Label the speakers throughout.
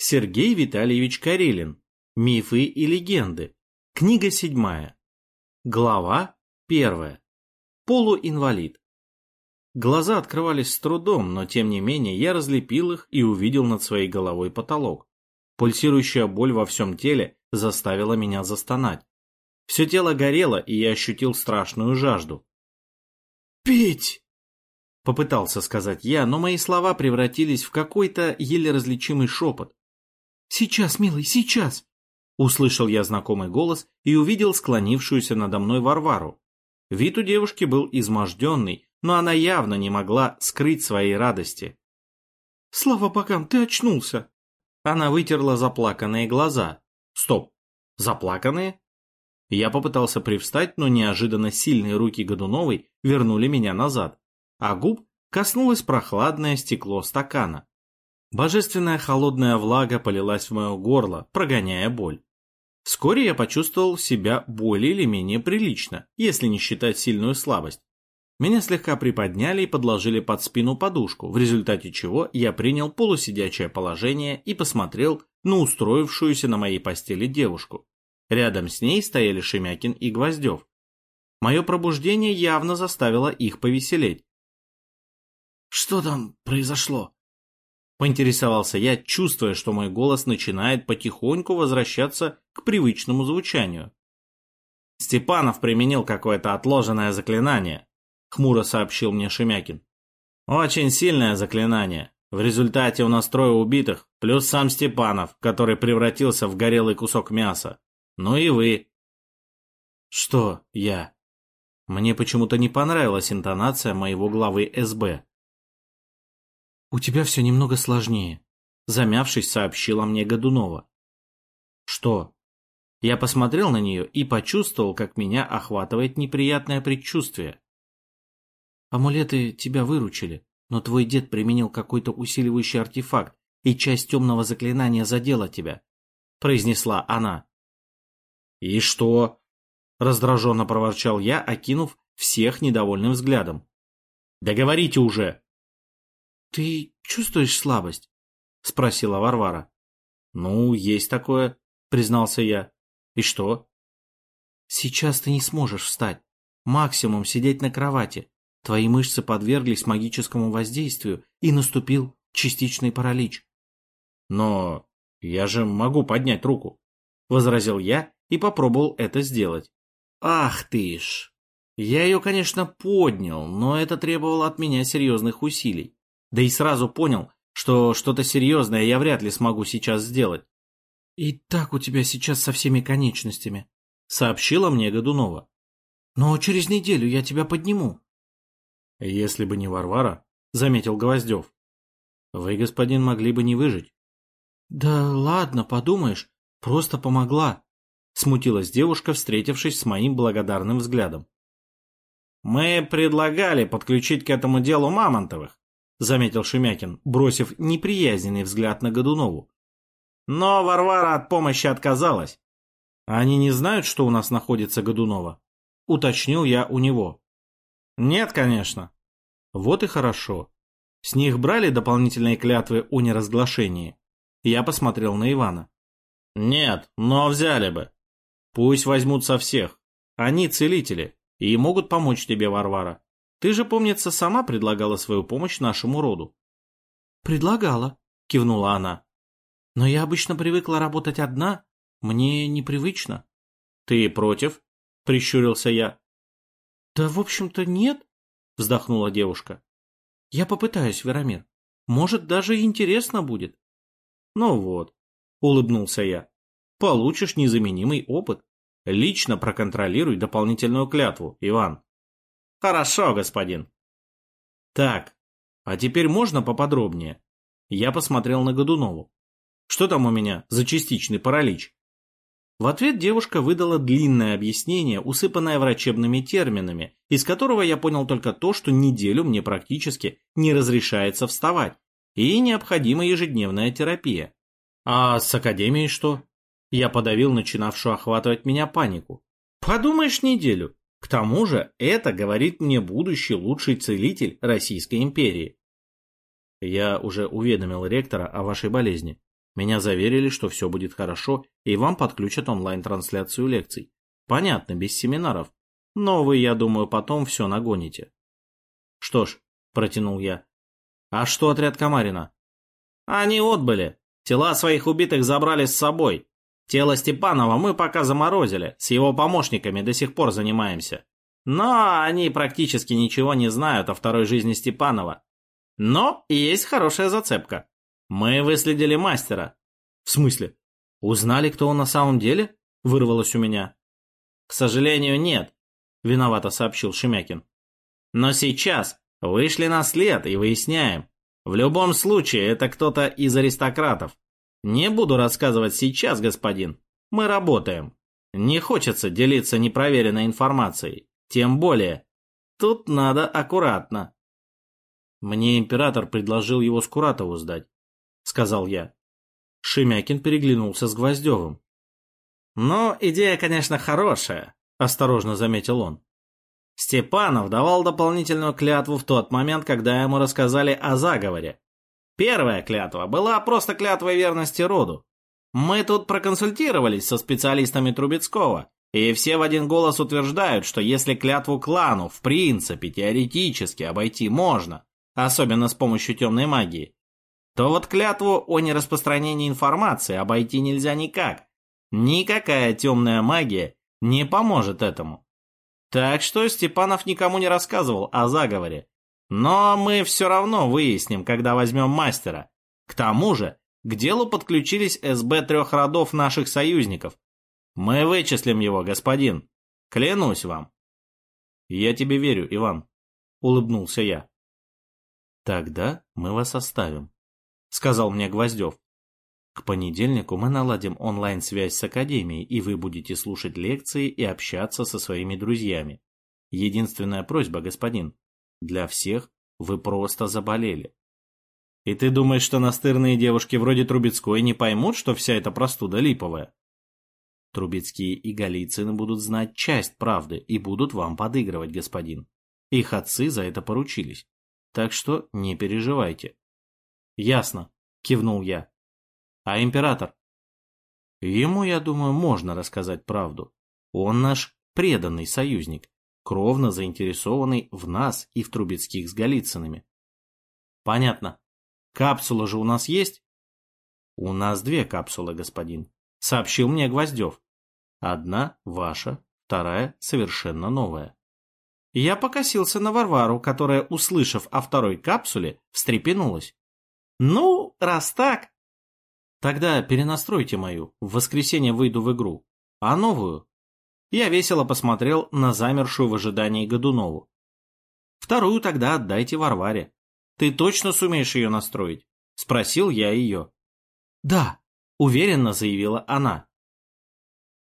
Speaker 1: Сергей Витальевич Карелин. Мифы и легенды. Книга седьмая. Глава первая. Полуинвалид. Глаза открывались с трудом, но тем не менее я разлепил их и увидел над своей головой потолок. Пульсирующая боль во всем теле заставила меня застонать. Все тело горело, и я ощутил страшную жажду. «Пить!» Попытался сказать я, но мои слова превратились в какой-то еле различимый шепот. «Сейчас, милый, сейчас!» Услышал я знакомый голос и увидел склонившуюся надо мной Варвару. Вид у девушки был изможденный, но она явно не могла скрыть своей радости. «Слава богам, ты очнулся!» Она вытерла заплаканные глаза. «Стоп! Заплаканные?» Я попытался привстать, но неожиданно сильные руки Годуновой вернули меня назад, а губ коснулось прохладное стекло стакана. Божественная холодная влага полилась в мое горло, прогоняя боль. Вскоре я почувствовал себя более или менее прилично, если не считать сильную слабость. Меня слегка приподняли и подложили под спину подушку, в результате чего я принял полусидячее положение и посмотрел на устроившуюся на моей постели девушку. Рядом с ней стояли Шемякин и Гвоздев. Мое пробуждение явно заставило их повеселеть. «Что там произошло?» Поинтересовался я, чувствуя, что мой голос начинает потихоньку возвращаться к привычному звучанию. «Степанов применил какое-то отложенное заклинание», — хмуро сообщил мне Шемякин. «Очень сильное заклинание. В результате у нас трое убитых, плюс сам Степанов, который превратился в горелый кусок мяса. Ну и вы». «Что я?» Мне почему-то не понравилась интонация моего главы СБ. «У тебя все немного сложнее», — замявшись, сообщила мне Годунова. «Что?» Я посмотрел на нее и почувствовал, как меня охватывает неприятное предчувствие. «Амулеты тебя выручили, но твой дед применил какой-то усиливающий артефакт, и часть темного заклинания задела тебя», — произнесла она. «И что?» — раздраженно проворчал я, окинув всех недовольным взглядом. «Договорите уже!» «Ты чувствуешь слабость?» — спросила Варвара. «Ну, есть такое», — признался я. «И что?» «Сейчас ты не сможешь встать. Максимум сидеть на кровати. Твои мышцы подверглись магическому воздействию, и наступил частичный паралич».
Speaker 2: «Но я же могу поднять руку», — возразил я и попробовал это сделать.
Speaker 1: «Ах ты ж!» Я ее, конечно, поднял, но это требовало от меня серьезных усилий. Да и сразу понял, что что-то серьезное я вряд ли смогу сейчас сделать. «И так у тебя сейчас со всеми конечностями», — сообщила мне Годунова. «Но через неделю я тебя подниму».
Speaker 2: «Если бы не Варвара», — заметил Гвоздев, — «вы, господин, могли бы не выжить».
Speaker 1: «Да ладно, подумаешь, просто помогла», — смутилась девушка, встретившись с моим благодарным взглядом.
Speaker 2: «Мы предлагали подключить к этому делу Мамонтовых», — заметил Шемякин, бросив неприязненный взгляд на Годунову. «Но Варвара от помощи отказалась».
Speaker 1: «Они не знают, что у нас находится Годунова?» — уточнил я у него.
Speaker 2: «Нет, конечно».
Speaker 1: «Вот и хорошо. С них брали дополнительные клятвы о неразглашении?» Я посмотрел на Ивана.
Speaker 2: «Нет, но взяли бы.
Speaker 1: Пусть возьмут со всех. Они целители и могут помочь тебе, Варвара. Ты же, помнится, сама предлагала свою помощь нашему роду. Предлагала, кивнула она. Но я обычно привыкла работать одна. Мне непривычно.
Speaker 2: Ты против? Прищурился я.
Speaker 1: Да, в общем-то, нет, вздохнула девушка. Я попытаюсь, Веромир. Может, даже интересно будет.
Speaker 2: Ну вот, улыбнулся я. Получишь незаменимый опыт. Лично проконтролируй дополнительную клятву, Иван.
Speaker 1: Хорошо, господин. Так, а теперь можно поподробнее? Я посмотрел на Годунову. Что там у меня за частичный паралич? В ответ девушка выдала длинное объяснение, усыпанное врачебными терминами, из которого я понял только то, что неделю мне практически не разрешается вставать, и необходима ежедневная терапия. А с академией что? Я подавил начинавшую охватывать меня панику. Подумаешь неделю. К тому же это говорит мне будущий лучший целитель Российской империи. Я уже уведомил ректора о вашей болезни. Меня заверили, что все будет хорошо, и вам подключат онлайн-трансляцию лекций. Понятно, без семинаров. Но вы, я думаю, потом все нагоните. Что ж, протянул я. А что отряд Камарина? Они отбыли. Тела своих убитых забрали с собой. Тело Степанова мы пока заморозили, с его помощниками до сих пор занимаемся. Но они практически ничего не знают о второй жизни Степанова. Но есть хорошая зацепка. Мы выследили мастера. В смысле? Узнали, кто он на самом деле? Вырвалось у меня. К сожалению, нет, виновато сообщил Шемякин. Но сейчас вышли на след и выясняем. В любом случае, это кто-то из аристократов. Не буду рассказывать сейчас, господин. Мы работаем. Не хочется делиться непроверенной информацией. Тем более, тут надо аккуратно. Мне император предложил его Скуратову сдать, сказал я. Шемякин переглянулся с Гвоздевым. «Ну, идея, конечно, хорошая», — осторожно заметил он. Степанов давал дополнительную клятву в тот момент, когда ему рассказали о заговоре. Первая клятва была просто клятвой верности роду. Мы тут проконсультировались со специалистами Трубецкого, и все в один голос утверждают, что если клятву клану в принципе теоретически обойти можно, особенно с помощью темной магии, то вот клятву о нераспространении информации обойти нельзя никак. Никакая темная магия не поможет этому. Так что Степанов никому не рассказывал о заговоре. Но мы все равно выясним, когда возьмем мастера. К тому же, к делу подключились СБ трех родов наших союзников. Мы вычислим его, господин. Клянусь вам. Я тебе верю, Иван, улыбнулся я. Тогда мы вас оставим. — сказал мне Гвоздев. «К понедельнику мы наладим онлайн-связь с Академией, и вы будете слушать лекции и общаться со своими друзьями. Единственная просьба, господин, для всех вы просто заболели. И ты думаешь, что настырные девушки вроде Трубецкой не поймут, что вся эта простуда липовая? Трубецкие и Голицыны будут знать часть правды и будут вам подыгрывать, господин. Их отцы за это поручились. Так что не переживайте. Ясно, кивнул я. А император? Ему, я думаю, можно рассказать правду. Он наш преданный союзник, кровно заинтересованный в нас и в Трубецких с Голицынами. Понятно. Капсула же у нас есть? У нас две капсулы, господин, сообщил мне Гвоздев. Одна ваша, вторая совершенно новая. Я покосился на Варвару, которая, услышав о второй капсуле, встрепенулась. Ну, раз так... Тогда перенастройте мою, в воскресенье выйду в игру. А новую? Я весело посмотрел на замершую в ожидании Годунову. Вторую тогда отдайте Варваре. Ты точно сумеешь ее настроить? Спросил я ее. Да, уверенно заявила она.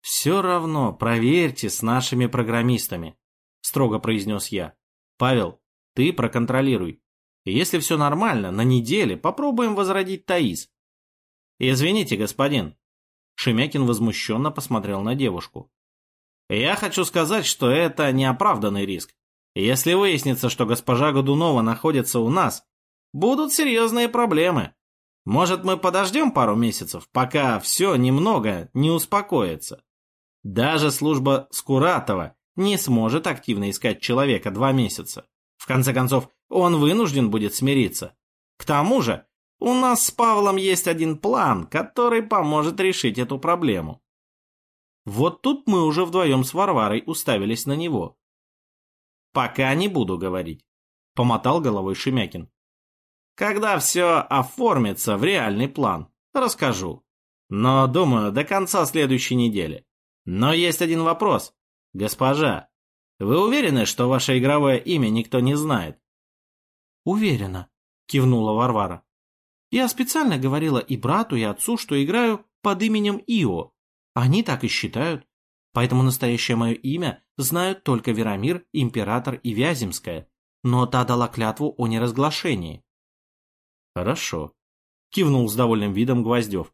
Speaker 1: Все равно проверьте с нашими программистами, строго произнес я. Павел, ты проконтролируй. Если все нормально, на неделе попробуем возродить Таис. Извините, господин. Шемякин возмущенно посмотрел на девушку. Я хочу сказать, что это неоправданный риск. Если выяснится, что госпожа Годунова находится у нас, будут серьезные проблемы. Может, мы подождем пару месяцев, пока все немного не успокоится. Даже служба Скуратова не сможет активно искать человека два месяца. В конце концов, он вынужден будет смириться. К тому же, у нас с Павлом есть один план, который поможет решить эту проблему. Вот тут мы уже вдвоем с Варварой уставились на него. «Пока не буду говорить», — помотал головой Шемякин. «Когда все оформится в реальный план, расскажу. Но, думаю, до конца следующей недели. Но есть один вопрос. Госпожа, вы уверены, что ваше игровое имя никто не знает? Уверена, кивнула Варвара. Я специально говорила и брату, и отцу, что играю под именем Ио. Они так и считают. Поэтому настоящее мое имя знают только Верамир, Император и Вяземская. Но та дала клятву о неразглашении. Хорошо, кивнул с довольным видом Гвоздев.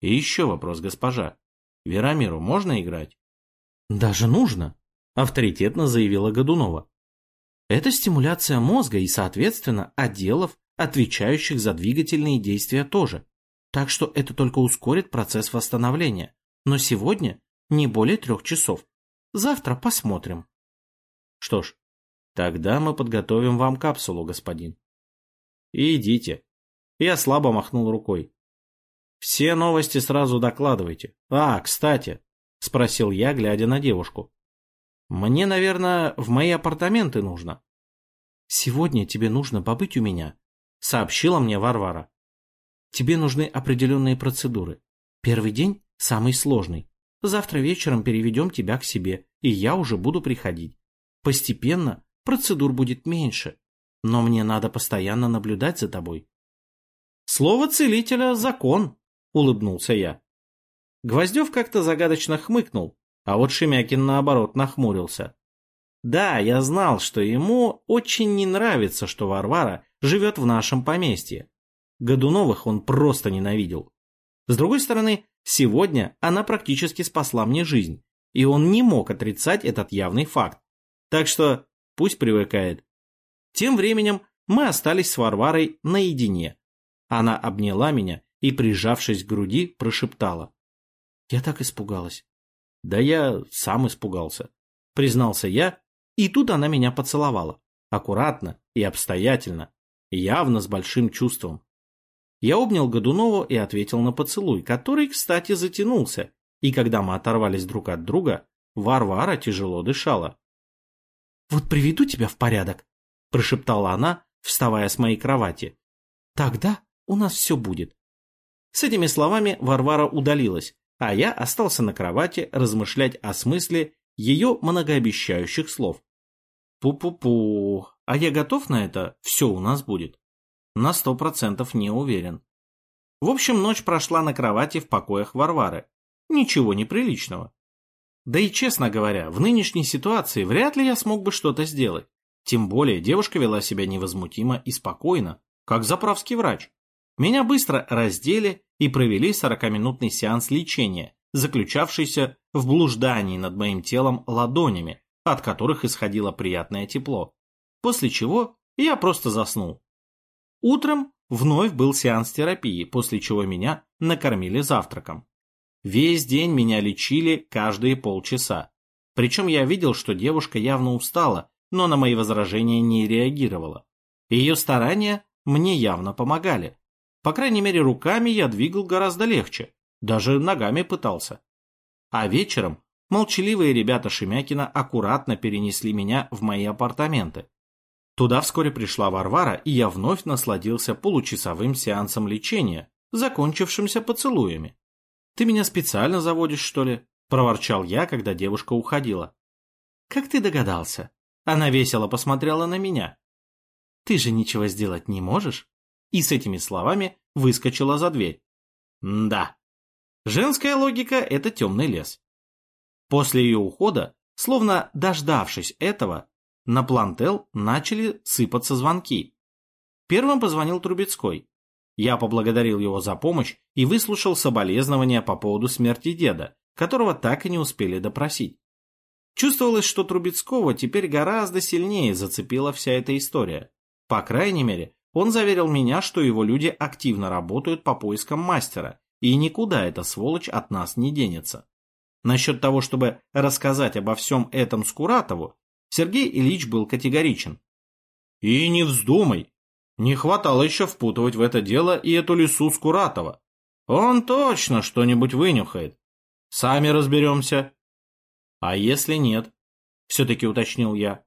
Speaker 1: И еще вопрос, госпожа. Верамиру можно играть? Даже нужно, авторитетно заявила Годунова. Это стимуляция мозга и, соответственно, отделов, отвечающих за двигательные действия тоже. Так что это только ускорит процесс восстановления. Но сегодня не более трех часов. Завтра посмотрим.
Speaker 2: Что ж, тогда мы подготовим вам капсулу, господин. И идите. Я слабо махнул рукой. Все новости сразу докладывайте. А, кстати, спросил я, глядя на девушку. Мне, наверное, в мои апартаменты нужно.
Speaker 1: Сегодня тебе нужно побыть у меня, сообщила мне Варвара. Тебе нужны определенные процедуры. Первый день самый сложный. Завтра вечером переведем тебя к себе, и я уже буду приходить. Постепенно процедур будет меньше, но мне надо постоянно наблюдать за тобой.
Speaker 2: Слово целителя — закон, — улыбнулся я. Гвоздев как-то загадочно хмыкнул, а вот Шемякин, наоборот, нахмурился. Да, я знал, что ему очень не нравится, что Варвара живет в нашем поместье. Годуновых он просто ненавидел. С другой стороны, сегодня она практически спасла мне жизнь, и он не мог отрицать этот явный факт. Так что пусть привыкает. Тем временем мы остались с Варварой наедине. Она обняла меня и, прижавшись к груди, прошептала.
Speaker 1: Я так испугалась.
Speaker 2: Да я сам испугался, признался я, и тут она меня поцеловала. Аккуратно и обстоятельно, явно с большим чувством. Я обнял Годунову и ответил на поцелуй, который, кстати, затянулся, и когда мы оторвались друг от друга, Варвара тяжело дышала.
Speaker 1: «Вот приведу тебя в порядок», – прошептала она, вставая с моей кровати. «Тогда у нас все будет».
Speaker 2: С этими словами Варвара удалилась, а я остался на кровати размышлять о смысле ее многообещающих слов. Пу-пу-пу, а я готов на это? Все у нас будет. На сто процентов не уверен. В общем, ночь прошла на кровати в покоях Варвары. Ничего неприличного. Да и, честно говоря, в нынешней ситуации вряд ли я смог бы что-то сделать. Тем более девушка вела себя невозмутимо и спокойно, как заправский врач. Меня быстро раздели и провели 40-минутный сеанс лечения, заключавшийся в блуждании над моим телом ладонями, от которых исходило приятное тепло. После чего я просто заснул. Утром вновь был сеанс терапии, после чего меня накормили завтраком. Весь день меня лечили каждые полчаса. Причем я видел, что девушка явно устала, но на мои возражения не реагировала. Ее старания мне явно помогали. По крайней мере, руками я двигал гораздо легче, даже ногами пытался. А вечером молчаливые ребята Шемякина аккуратно перенесли меня в мои апартаменты. Туда вскоре пришла Варвара, и я вновь насладился получасовым сеансом лечения, закончившимся поцелуями. «Ты меня специально заводишь, что ли?» – проворчал я, когда девушка уходила.
Speaker 1: «Как ты догадался?» Она весело посмотрела на меня. «Ты же ничего сделать не можешь?»
Speaker 2: и с этими словами выскочила за дверь. Да. Женская логика – это темный лес. После ее ухода, словно дождавшись этого, на плантел начали сыпаться звонки. Первым позвонил Трубецкой. Я поблагодарил его за помощь и выслушал соболезнования по поводу смерти деда, которого так и не успели допросить. Чувствовалось, что Трубецкого теперь гораздо сильнее зацепила вся эта история. По крайней мере, он заверил меня, что его люди активно работают по поискам мастера, и никуда эта сволочь от нас не денется. Насчет того, чтобы рассказать обо всем этом Скуратову, Сергей Ильич был категоричен. И не вздумай. Не хватало еще впутывать в это дело и эту лису Скуратова. Он точно что-нибудь вынюхает. Сами разберемся. А если нет? Все-таки уточнил я.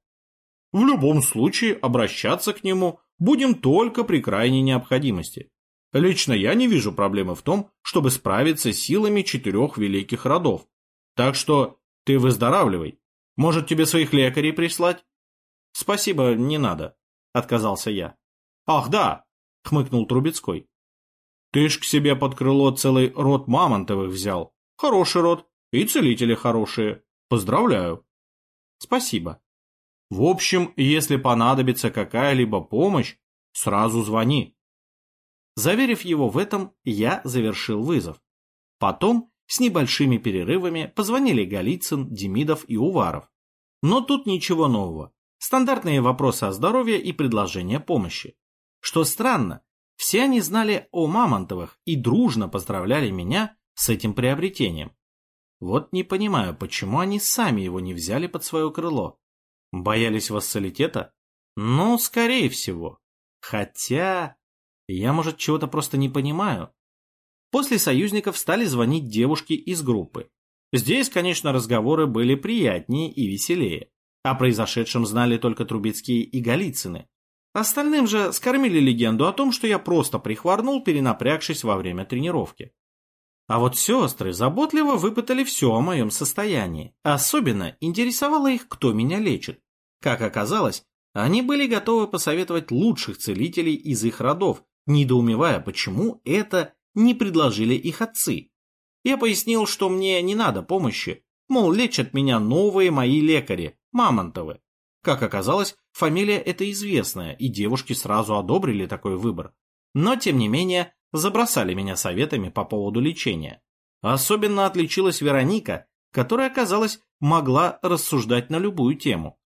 Speaker 2: В любом случае обращаться к нему будем только при крайней необходимости. Лично я не вижу проблемы в том, чтобы справиться с силами четырех великих родов. Так что ты выздоравливай. Может, тебе своих лекарей прислать? Спасибо, не надо, отказался я. Ах, да, хмыкнул Трубецкой. Ты ж к себе под крыло целый род мамонтовых взял. Хороший род, и целители хорошие. Поздравляю. Спасибо. В общем, если понадобится какая-либо помощь, сразу звони. Заверив его в этом, я завершил вызов. Потом, с небольшими перерывами, позвонили Голицын, Демидов и Уваров. Но тут ничего нового. Стандартные вопросы о здоровье и предложение помощи. Что странно,
Speaker 1: Все они знали о Мамонтовых и дружно поздравляли меня с этим приобретением. Вот не понимаю, почему они сами его не взяли под свое крыло. Боялись вассалитета? Ну, скорее всего. Хотя... Я, может, чего-то просто не понимаю. После союзников стали звонить девушки из группы. Здесь, конечно, разговоры были приятнее и веселее. О произошедшем знали только Трубецкие и Голицыны. Остальным же скормили легенду о том, что я просто прихворнул, перенапрягшись во время тренировки. А вот сестры заботливо выпытали все о моем состоянии. Особенно интересовало их, кто меня лечит. Как оказалось, они были готовы посоветовать лучших целителей из их родов, недоумевая, почему это не предложили их отцы. Я пояснил, что мне не надо помощи, мол, лечат меня новые мои лекари, Мамонтовы. Как оказалось, фамилия эта известная, и девушки сразу одобрили такой выбор. Но, тем не менее, забросали меня советами по поводу лечения. Особенно отличилась Вероника, которая, казалось, могла рассуждать на любую тему.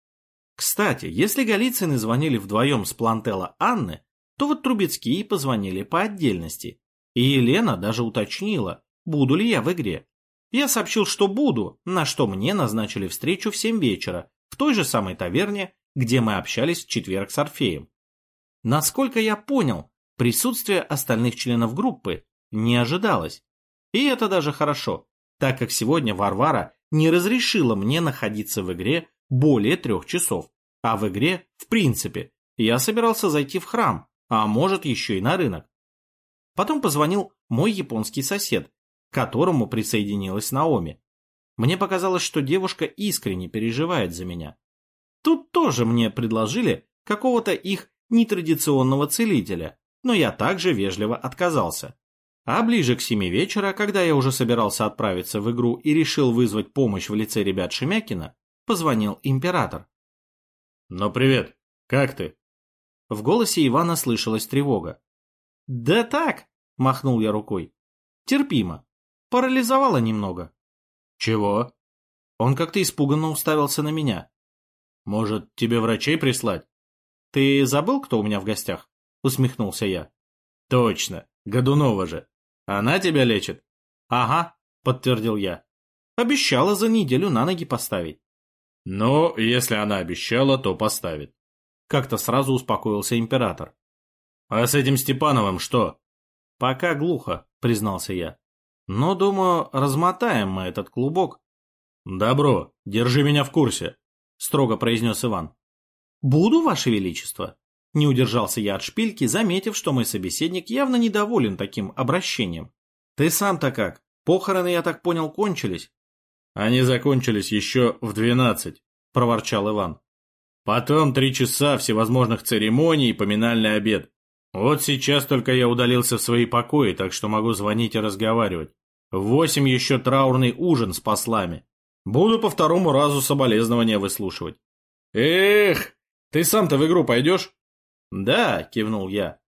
Speaker 1: Кстати, если Голицыны звонили вдвоем с Плантелла Анны, то вот Трубецкие позвонили по отдельности. И Елена даже уточнила, буду ли я в игре. Я сообщил, что буду, на что мне назначили встречу в 7 вечера, в той же самой таверне, где мы общались в четверг с Орфеем. Насколько я понял, присутствие остальных членов группы не ожидалось. И это даже хорошо, так как сегодня Варвара не разрешила мне находиться в игре более трех часов. А в игре, в принципе, я собирался зайти в храм, а может еще и на рынок. Потом позвонил мой японский сосед, к которому присоединилась Наоми. Мне показалось, что девушка искренне переживает за меня. Тут тоже мне предложили какого-то их нетрадиционного целителя, но я также вежливо отказался. А ближе к семи вечера, когда я уже собирался отправиться в игру и решил вызвать помощь в лице ребят Шемякина, позвонил император.
Speaker 2: «Ну привет, как ты?»
Speaker 1: В голосе Ивана слышалась тревога. «Да так», — махнул я рукой. «Терпимо. Парализовало немного».
Speaker 2: «Чего?»
Speaker 1: Он как-то испуганно уставился на меня.
Speaker 2: «Может, тебе врачей прислать?»
Speaker 1: «Ты забыл, кто у меня в гостях?» — усмехнулся я.
Speaker 2: «Точно, Годунова же. Она тебя лечит?»
Speaker 1: «Ага», — подтвердил я. «Обещала за неделю на ноги поставить».
Speaker 2: «Ну, если она обещала, то поставит».
Speaker 1: Как-то сразу успокоился император.
Speaker 2: «А с этим Степановым что?»
Speaker 1: «Пока глухо», — признался я. «Но, думаю, размотаем мы этот клубок».
Speaker 2: «Добро, держи меня в курсе», — строго произнес Иван.
Speaker 1: «Буду, Ваше Величество», — не удержался я от шпильки, заметив, что мой собеседник явно недоволен таким обращением. «Ты сам-то как? Похороны, я так понял, кончились?»
Speaker 2: «Они закончились еще в двенадцать», — проворчал Иван. «Потом три часа всевозможных церемоний и поминальный обед. Вот сейчас только я удалился в свои покои, так что могу звонить и разговаривать. В восемь еще траурный ужин с послами. Буду по второму разу соболезнования выслушивать. Эх, ты сам-то в игру пойдешь?
Speaker 1: Да, кивнул я.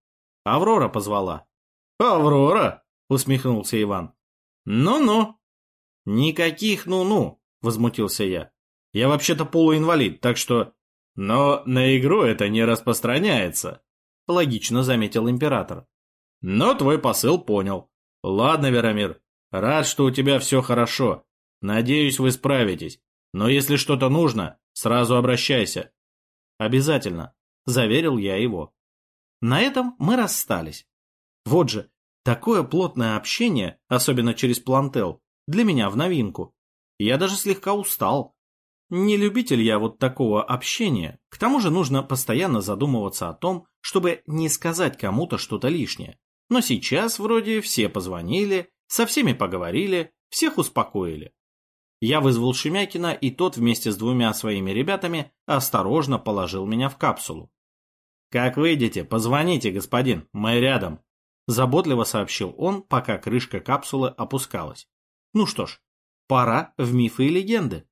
Speaker 1: Аврора позвала.
Speaker 2: Аврора? Усмехнулся Иван.
Speaker 1: Ну-ну. Никаких ну-ну, возмутился я. Я вообще-то полуинвалид, так что...
Speaker 2: Но на игру это не распространяется,
Speaker 1: логично заметил император.
Speaker 2: Но твой посыл понял. Ладно, Веромир, рад, что у тебя все хорошо. Надеюсь, вы справитесь. Но если что-то нужно, сразу обращайся.
Speaker 1: Обязательно, заверил я его. На этом мы расстались. Вот же, такое плотное общение, особенно через Плантел, для меня в новинку. Я даже слегка устал. Не любитель я вот такого общения. К тому же нужно постоянно задумываться о том, чтобы не сказать кому-то что-то лишнее. Но сейчас вроде все позвонили, со всеми поговорили, всех успокоили. Я вызвал Шемякина, и тот вместе с двумя своими ребятами осторожно положил меня в капсулу. «Как выйдете, позвоните, господин, мы рядом», – заботливо сообщил он, пока крышка капсулы опускалась. «Ну что ж, пора в мифы и легенды».